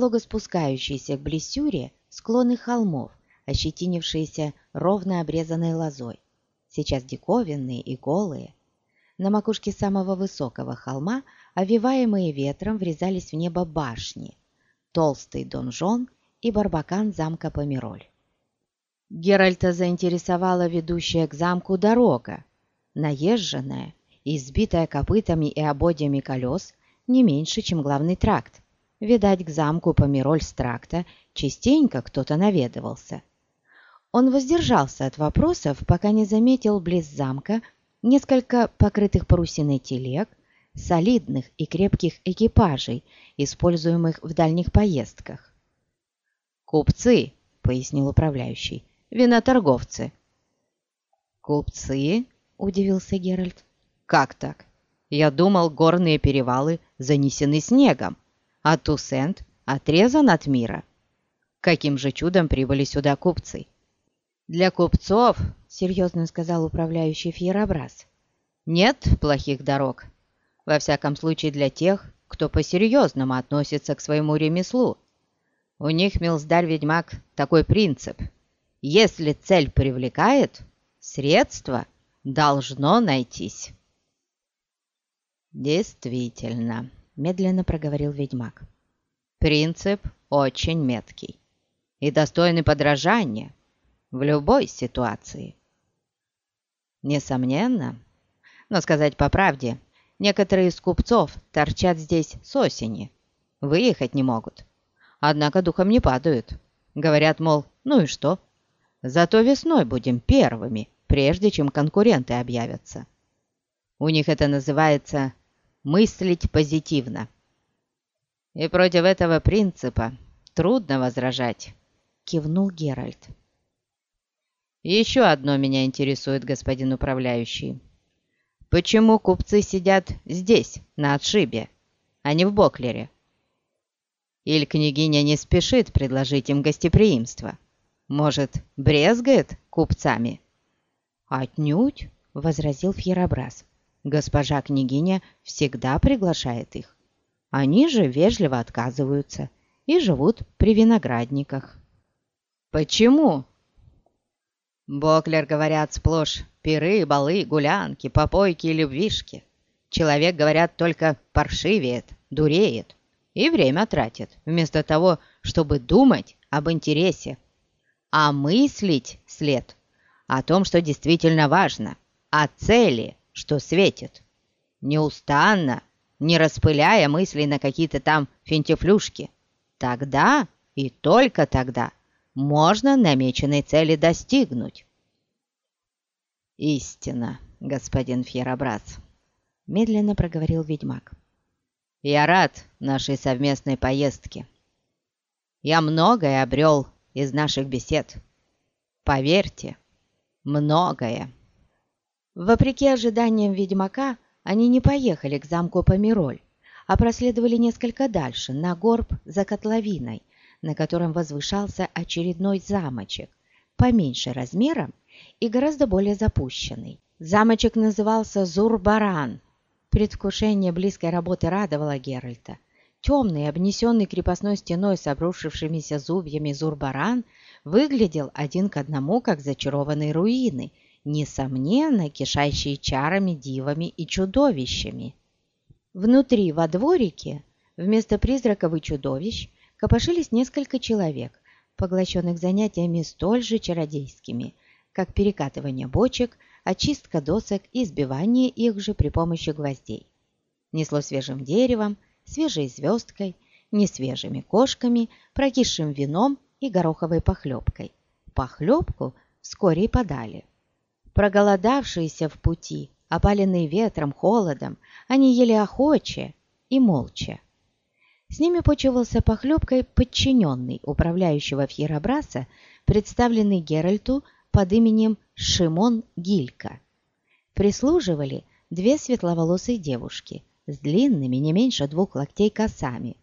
виноградники, полого спускающиеся к блесюре склоны холмов, ощетинившиеся ровно обрезанной лозой, сейчас диковинные и голые. На макушке самого высокого холма, овиваемые ветром, врезались в небо башни, толстый донжон и барбакан замка Помироль. Геральта заинтересовала ведущая к замку дорога, наезженная, избитая копытами и ободьями колес не меньше, чем главный тракт. Видать, к замку Помироль с тракта частенько кто-то наведывался. Он воздержался от вопросов, пока не заметил близ замка несколько покрытых парусиной телег, солидных и крепких экипажей, используемых в дальних поездках. «Купцы», — пояснил управляющий, — «виноторговцы». «Купцы?» — удивился Геральт. «Как так? Я думал, горные перевалы занесены снегом, а Тусент отрезан от мира. Каким же чудом прибыли сюда купцы?» «Для купцов», — серьезно сказал управляющий Фьеробраз, — «нет плохих дорог. Во всяком случае для тех, кто по-серьезному относится к своему ремеслу. У них, милздарь-ведьмак, такой принцип. Если цель привлекает, средство должно найтись». «Действительно», — медленно проговорил ведьмак. «Принцип очень меткий и достойный подражания» в любой ситуации. Несомненно, но сказать по правде, некоторые из купцов торчат здесь с осени, выехать не могут, однако духом не падают. Говорят, мол, ну и что? Зато весной будем первыми, прежде чем конкуренты объявятся. У них это называется «мыслить позитивно». И против этого принципа трудно возражать, кивнул Геральт. Еще одно меня интересует, господин управляющий. Почему купцы сидят здесь, на отшибе, а не в Боклере? Или княгиня не спешит предложить им гостеприимство? Может, брезгает купцами? Отнюдь, — возразил Фьеробраз. Госпожа княгиня всегда приглашает их. Они же вежливо отказываются и живут при виноградниках. «Почему?» Боклер, говорят, сплошь пиры, балы, гулянки, попойки и любвишки. Человек, говорят, только паршивеет, дуреет и время тратит, вместо того, чтобы думать об интересе. А мыслить след о том, что действительно важно, о цели, что светит. Неустанно, не распыляя мысли на какие-то там финтифлюшки. Тогда и только тогда – можно намеченной цели достигнуть. «Истина, господин Фьеробрат», — медленно проговорил ведьмак. «Я рад нашей совместной поездке. Я многое обрел из наших бесед. Поверьте, многое». Вопреки ожиданиям ведьмака, они не поехали к замку Помироль, а проследовали несколько дальше, на горб за котловиной, на котором возвышался очередной замочек, поменьше размером и гораздо более запущенный. Замочек назывался Зурбаран. Предвкушение близкой работы радовало Геральта. Темный, обнесенный крепостной стеной с обрушившимися зубьями Зурбаран выглядел один к одному, как зачарованные руины, несомненно, кишащие чарами, дивами и чудовищами. Внутри, во дворике, вместо призраков и чудовищ, копошились несколько человек, поглощенных занятиями столь же чародейскими, как перекатывание бочек, очистка досок и сбивание их же при помощи гвоздей. Несло свежим деревом, свежей звездкой, несвежими кошками, прокисшим вином и гороховой похлебкой. Похлебку вскоре и подали. Проголодавшиеся в пути, опаленные ветром, холодом, они ели охоче и молча. С ними почивался похлебкой подчиненный управляющего Фьеробраса, представленный Геральту под именем Шимон Гилька. Прислуживали две светловолосые девушки с длинными не меньше двух локтей косами.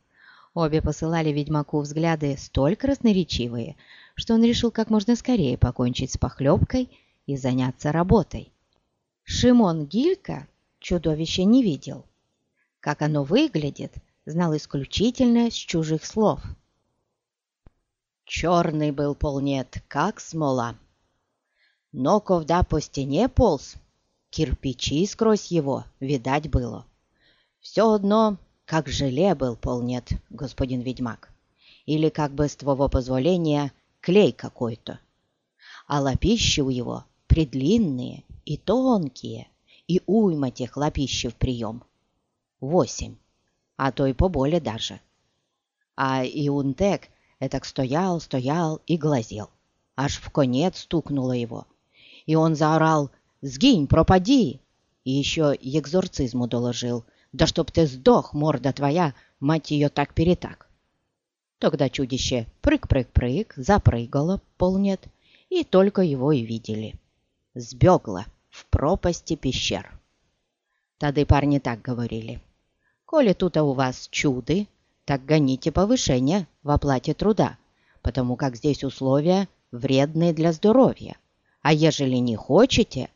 Обе посылали ведьмаку взгляды столь красноречивые, что он решил как можно скорее покончить с похлебкой и заняться работой. Шимон Гилька чудовище не видел. Как оно выглядит – знал исключительно с чужих слов. Черный был полнет, как смола. Но ковда по стене полз, кирпичи сквозь его видать было. Все одно, как желе был полнет, господин ведьмак, или, как бы с твоего позволения, клей какой-то. А лапищи у его предлинные и тонкие, и уйма тех лапищев прием. Восемь, а то и поболее даже. А Иунтек этак стоял, стоял и глазел. Аж в конец стукнуло его. И он заорал «Сгинь, пропади!» И еще экзорцизму доложил «Да чтоб ты сдох, морда твоя, мать ее так-перетак!» Тогда чудище прыг-прыг-прыг запрыгало полнет, и только его и видели. Сбегло в пропасти пещер. Тады парни так говорили. «Коли тут у вас чуды, так гоните повышение в оплате труда, потому как здесь условия вредные для здоровья. А ежели не хочете,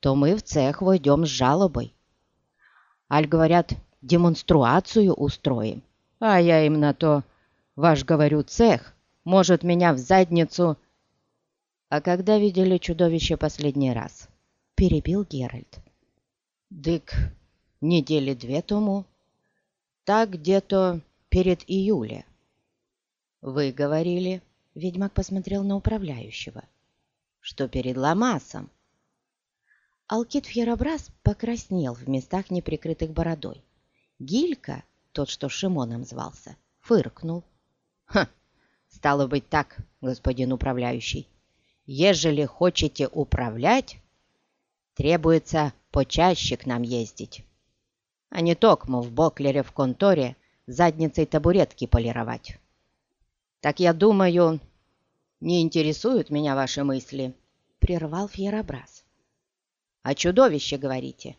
то мы в цех войдем с жалобой. Аль, говорят, демонстрацию устроим. А я им на то, ваш, говорю, цех, может меня в задницу... А когда видели чудовище последний раз? Перебил Геральт. Дык, недели две тому. Так где-то перед июля. Вы говорили, ведьмак посмотрел на управляющего, что перед Ламасом. Алкит Фьеробраз покраснел в местах, неприкрытых бородой. Гилька, тот, что Шимоном звался, фыркнул. «Ха! Стало быть так, господин управляющий. Ежели хотите управлять, требуется почаще к нам ездить, а не токмо в Боклере в конторе задницей табуретки полировать. Так я думаю, не интересуют меня ваши мысли, прервал Фьеробраз. О чудовище говорите.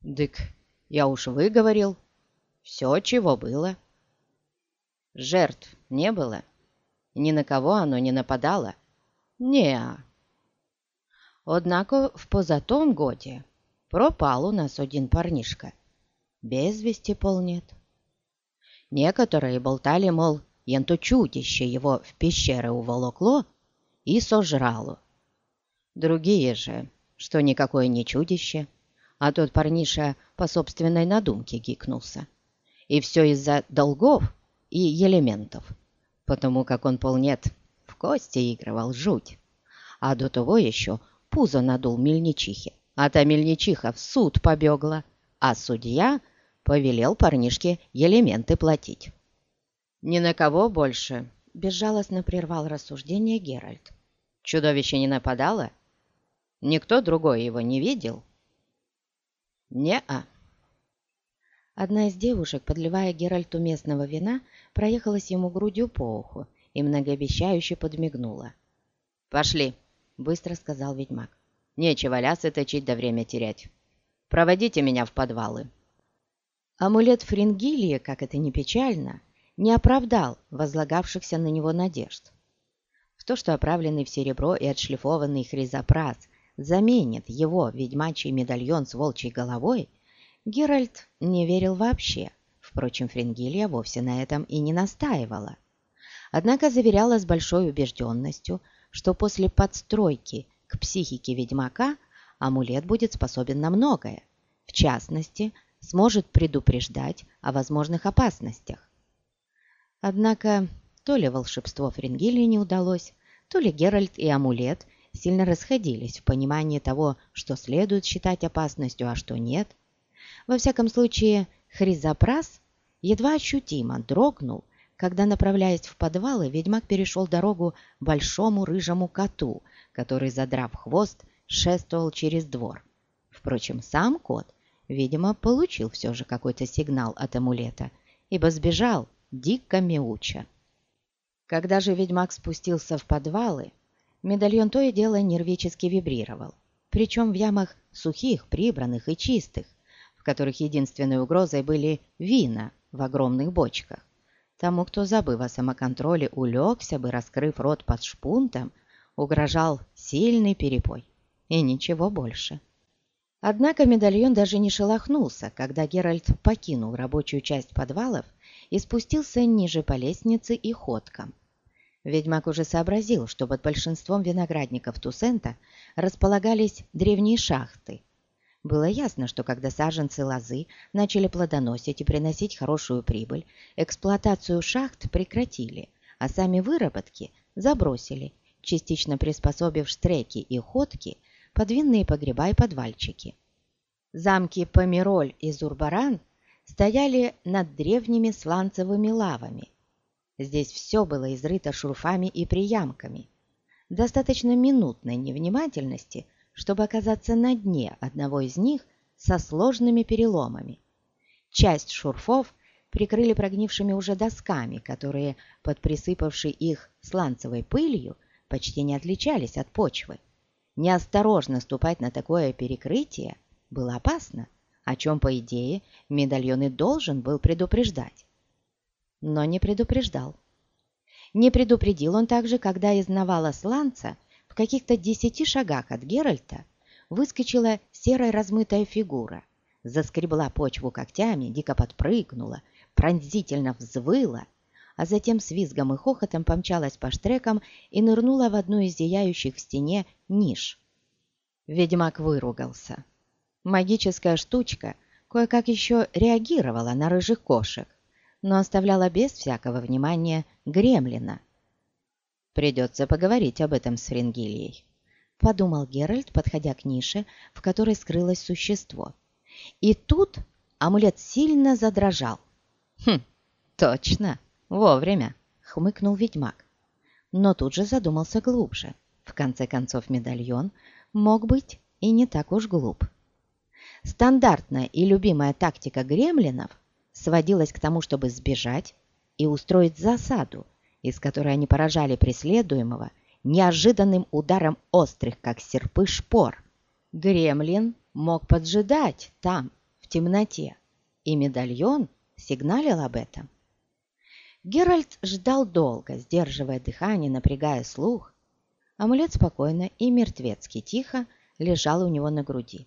Дык, я уж выговорил. Все, чего было. Жертв не было. Ни на кого оно не нападало. Не. Однако в позатом годе пропал у нас один парнишка. Без вести полнет. Некоторые болтали, мол, янто чудище его в пещеры уволокло и сожрало. Другие же, что никакое не чудище, а тот парниша по собственной надумке гикнулся. И все из-за долгов и элементов, потому как он полнет кости игрывал жуть. А до того еще пузо надул мельничихе, а та мельничиха в суд побегла, а судья повелел парнишке элементы платить. «Ни на кого больше!» — безжалостно прервал рассуждение Геральт. «Чудовище не нападало? Никто другой его не видел?» «Не-а!» Одна из девушек, подливая Геральту местного вина, проехалась ему грудью по уху и многообещающе подмигнула. «Пошли!» — быстро сказал ведьмак. «Нечего лясы точить да время терять. Проводите меня в подвалы». Амулет Фрингилии, как это ни печально, не оправдал возлагавшихся на него надежд. В то, что оправленный в серебро и отшлифованный хризопраз заменит его ведьмачий медальон с волчьей головой, Геральт не верил вообще. Впрочем, Фрингилия вовсе на этом и не настаивала. Однако заверяла с большой убежденностью, что после подстройки к психике ведьмака амулет будет способен на многое, в частности – сможет предупреждать о возможных опасностях. Однако то ли волшебство Фрингилии не удалось, то ли Геральт и амулет сильно расходились в понимании того, что следует считать опасностью, а что нет. Во всяком случае, Хризопрас едва ощутимо дрогнул, когда, направляясь в подвалы, ведьмак перешел дорогу большому рыжему коту, который, задрав хвост, шествовал через двор. Впрочем, сам кот Видимо, получил все же какой-то сигнал от амулета, ибо сбежал, дико мяуча. Когда же ведьмак спустился в подвалы, медальон то и дело нервически вибрировал, причем в ямах сухих, прибранных и чистых, в которых единственной угрозой были вина в огромных бочках. Тому, кто, забыв о самоконтроле, улегся бы, раскрыв рот под шпунтом, угрожал сильный перепой. И ничего больше. Однако медальон даже не шелохнулся, когда Геральт покинул рабочую часть подвалов и спустился ниже по лестнице и ходкам. Ведьмак уже сообразил, что под большинством виноградников Тусента располагались древние шахты. Было ясно, что когда саженцы лозы начали плодоносить и приносить хорошую прибыль, эксплуатацию шахт прекратили, а сами выработки забросили, частично приспособив штреки и ходки под винные погреба и подвальчики. Замки Помироль и Зурбаран стояли над древними сланцевыми лавами – Здесь все было изрыто шурфами и приямками. Достаточно минутной невнимательности, чтобы оказаться на дне одного из них со сложными переломами. Часть шурфов прикрыли прогнившими уже досками, которые, под присыпавшей их сланцевой пылью, почти не отличались от почвы. Неосторожно ступать на такое перекрытие было опасно, о чем, по идее, медальон и должен был предупреждать но не предупреждал. Не предупредил он также, когда из навала сланца каких-то десяти шагах от Геральта выскочила серая размытая фигура, заскребла почву когтями, дико подпрыгнула, пронзительно взвыла, а затем с визгом и хохотом помчалась по штрекам и нырнула в одну из зияющих в стене ниш. Ведьмак выругался. Магическая штучка кое-как еще реагировала на рыжих кошек, но оставляла без всякого внимания гремлина. «Придется поговорить об этом с Фрингильей», — подумал Геральт, подходя к нише, в которой скрылось существо. И тут амулет сильно задрожал. «Хм, точно, вовремя», — хмыкнул ведьмак. Но тут же задумался глубже. В конце концов, медальон мог быть и не так уж глуп. Стандартная и любимая тактика гремлинов сводилась к тому, чтобы сбежать и устроить засаду, из которой они поражали преследуемого неожиданным ударом острых, как серпы, шпор. Гремлин мог поджидать там, в темноте, и медальон сигналил об этом. Геральт ждал долго, сдерживая дыхание, напрягая слух. Амулет спокойно и мертвецки тихо лежал у него на груди.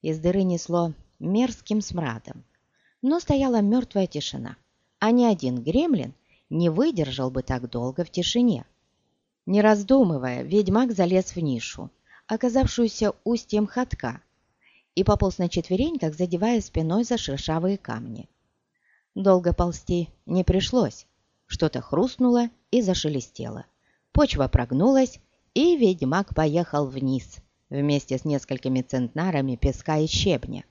Из дыры несло мерзким смрадом, но стояла мертвая тишина, а ни один гремлин не выдержал бы так долго в тишине. Не раздумывая, ведьмак залез в нишу, оказавшуюся устьем ходка, и пополз на четвереньках, задевая спиной за шершавые камни. Долго ползти не пришлось. Что-то хрустнуло и зашелестело. Почва прогнулась, и ведьмак поехал вниз, вместе с несколькими центнарами песка и щебня.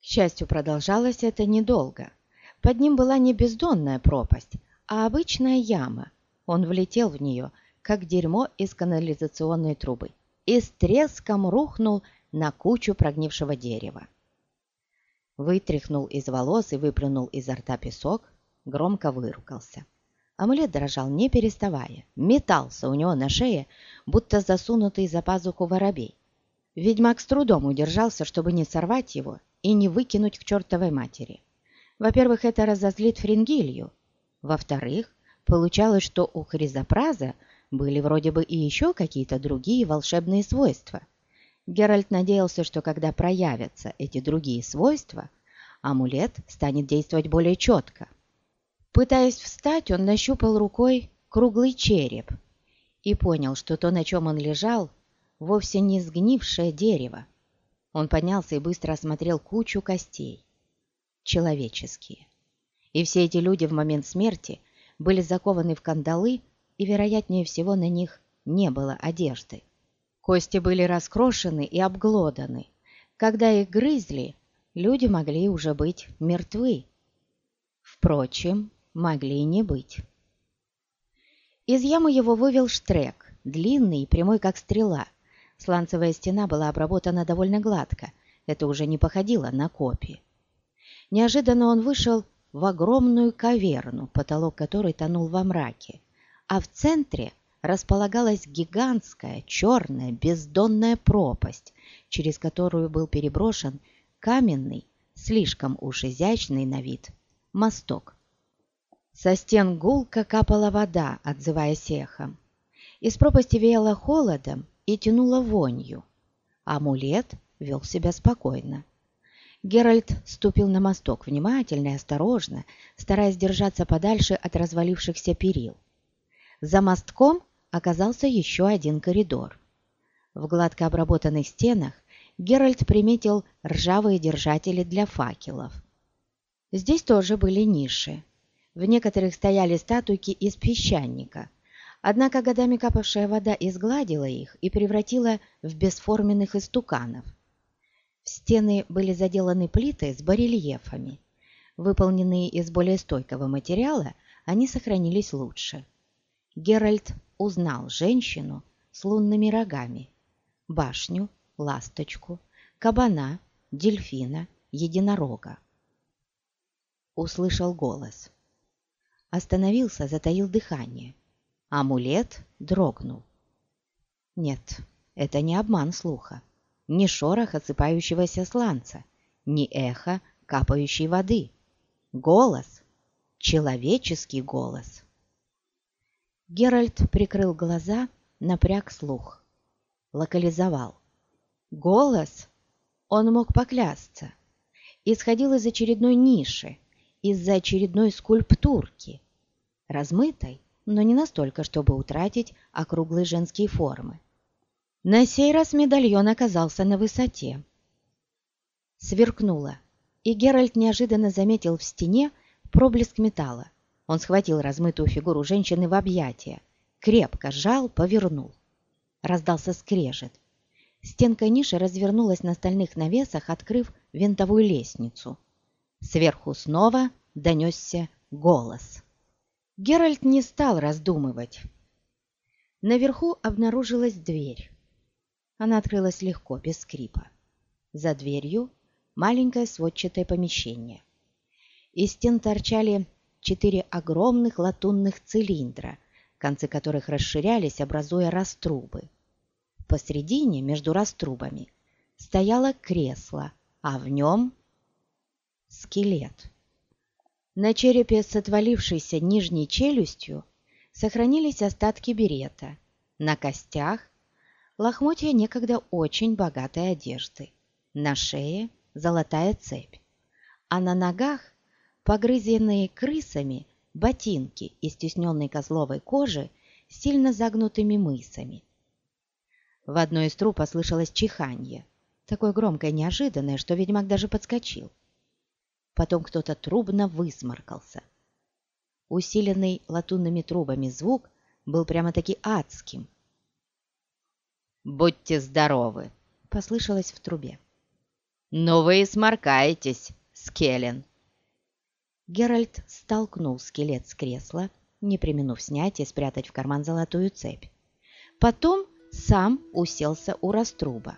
К счастью, продолжалось это недолго. Под ним была не бездонная пропасть, а обычная яма. Он влетел в нее, как дерьмо из канализационной трубы, и с треском рухнул на кучу прогнившего дерева. Вытряхнул из волос и выплюнул изо рта песок, громко выругался. Амулет дрожал, не переставая, метался у него на шее, будто засунутый за пазуху воробей. Ведьмак с трудом удержался, чтобы не сорвать его и не выкинуть к чертовой матери. Во-первых, это разозлит Фрингилью. Во-вторых, получалось, что у Хризопраза были вроде бы и еще какие-то другие волшебные свойства. Геральт надеялся, что когда проявятся эти другие свойства, амулет станет действовать более четко. Пытаясь встать, он нащупал рукой круглый череп и понял, что то, на чем он лежал, вовсе не сгнившее дерево, он поднялся и быстро осмотрел кучу костей. Человеческие. И все эти люди в момент смерти были закованы в кандалы, и, вероятнее всего, на них не было одежды. Кости были раскрошены и обглоданы. Когда их грызли, люди могли уже быть мертвы. Впрочем, могли и не быть. Из ямы его вывел штрек, длинный и прямой, как стрела, Сланцевая стена была обработана довольно гладко, это уже не походило на копии. Неожиданно он вышел в огромную каверну, потолок которой тонул во мраке, а в центре располагалась гигантская, черная, бездонная пропасть, через которую был переброшен каменный, слишком уж изящный на вид, мосток. Со стен гулко капала вода, отзываясь эхом. Из пропасти веяло холодом и тянуло вонью. Амулет вел себя спокойно. Геральт ступил на мосток внимательно и осторожно, стараясь держаться подальше от развалившихся перил. За мостком оказался еще один коридор. В гладко обработанных стенах Геральт приметил ржавые держатели для факелов. Здесь тоже были ниши. В некоторых стояли статуйки из песчаника, однако годами капавшая вода изгладила их и превратила в бесформенных истуканов. Стены были заделаны плиты с барельефами. Выполненные из более стойкого материала, они сохранились лучше. Геральт узнал женщину с лунными рогами, башню, ласточку, кабана, дельфина, единорога. Услышал голос. Остановился, затаил дыхание. Амулет дрогнул. Нет, это не обман слуха ни шорох осыпающегося сланца, ни эхо капающей воды. Голос, человеческий голос. Геральт прикрыл глаза, напряг слух. Локализовал. Голос, он мог поклясться, исходил из очередной ниши, из-за очередной скульптурки, размытой, но не настолько, чтобы утратить округлые женские формы. На сей раз медальон оказался на высоте. Сверкнуло, и Геральт неожиданно заметил в стене проблеск металла. Он схватил размытую фигуру женщины в объятия, крепко сжал, повернул. Раздался скрежет. Стенка ниши развернулась на стальных навесах, открыв винтовую лестницу. Сверху снова донесся голос. Геральт не стал раздумывать. Наверху обнаружилась дверь. Она открылась легко, без скрипа. За дверью маленькое сводчатое помещение. Из стен торчали четыре огромных латунных цилиндра, концы которых расширялись, образуя раструбы. Посредине, между раструбами, стояло кресло, а в нем скелет. На черепе с отвалившейся нижней челюстью сохранились остатки берета, на костях лохмотья некогда очень богатой одежды. На шее золотая цепь, а на ногах погрызенные крысами ботинки из тесненной козловой кожи с сильно загнутыми мысами. В одной из труб послышалось чиханье, такое громкое неожиданное, что ведьмак даже подскочил. Потом кто-то трубно высморкался. Усиленный латунными трубами звук был прямо-таки адским, «Будьте здоровы!» — послышалось в трубе. «Ну вы и сморкаетесь, Скеллен!» Геральт столкнул скелет с кресла, не применув снять и спрятать в карман золотую цепь. Потом сам уселся у раструба.